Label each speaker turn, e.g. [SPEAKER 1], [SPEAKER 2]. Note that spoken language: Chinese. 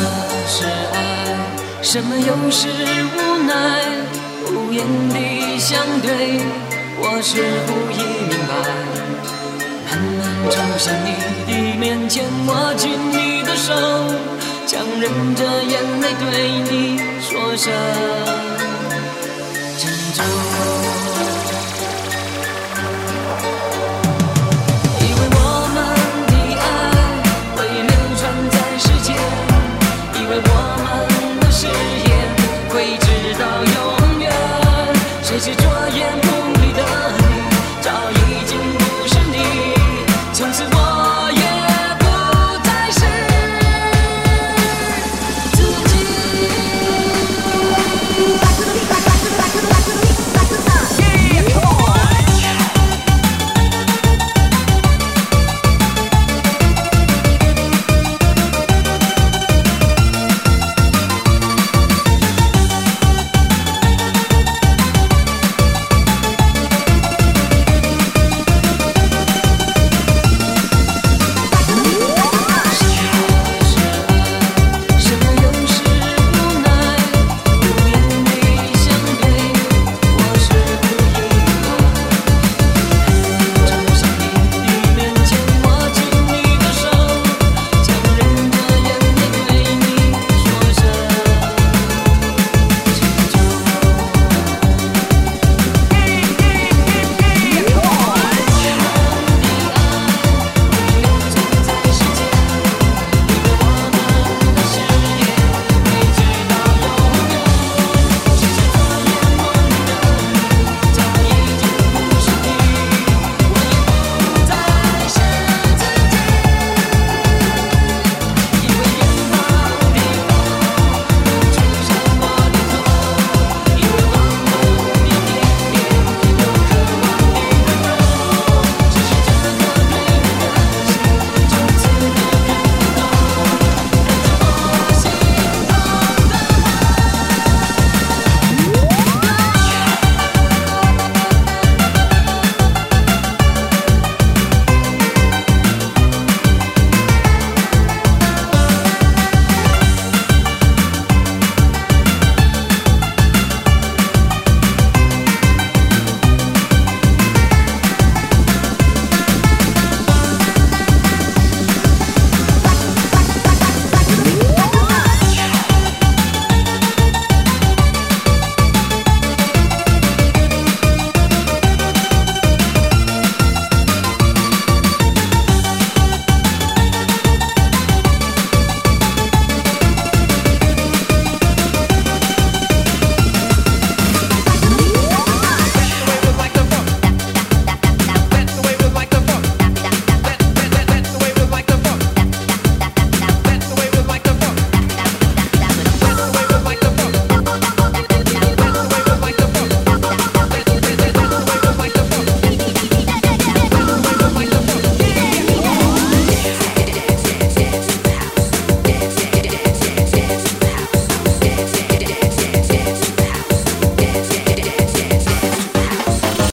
[SPEAKER 1] 这是爱？什么又是无奈？无言的相对，我似乎已明白。慢慢走向你的面前，握紧你的手，强忍着眼泪对你说声珍重。you join